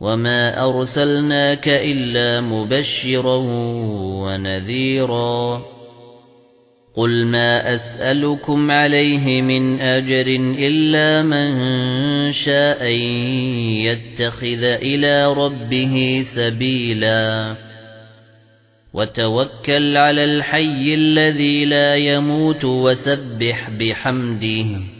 وَمَا أَرْسَلْنَاكَ إِلَّا مُبَشِّرًا وَنَذِيرًا قُلْ مَا أَسْأَلُكُمْ عَلَيْهِ مِنْ أَجْرٍ إِلَّا مَنْ شَاءَ يَتَّخِذَ إِلَى رَبِّهِ سَبِيلًا وَتَوَكَّلْ عَلَى الْحَيِّ الَّذِي لَا يَمُوتُ وَسَبِّحْ بِحَمْدِهِ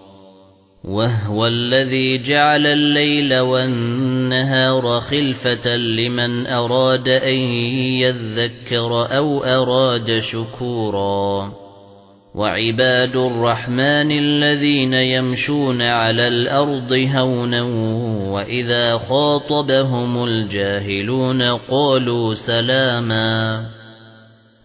وَهُوَ الَّذِي جَعَلَ اللَّيْلَ وَالنَّهَارَ خِلْفَةً لِمَنْ أَرَادَ أَن يَذَّكَّرَ أَوْ أَرَادَ شُكُورًا وَعِبَادُ الرَّحْمَنِ الَّذِينَ يَمْشُونَ عَلَى الْأَرْضِ هَوْنًا وَإِذَا خَاطَبَهُمُ الْجَاهِلُونَ قَالُوا سَلَامًا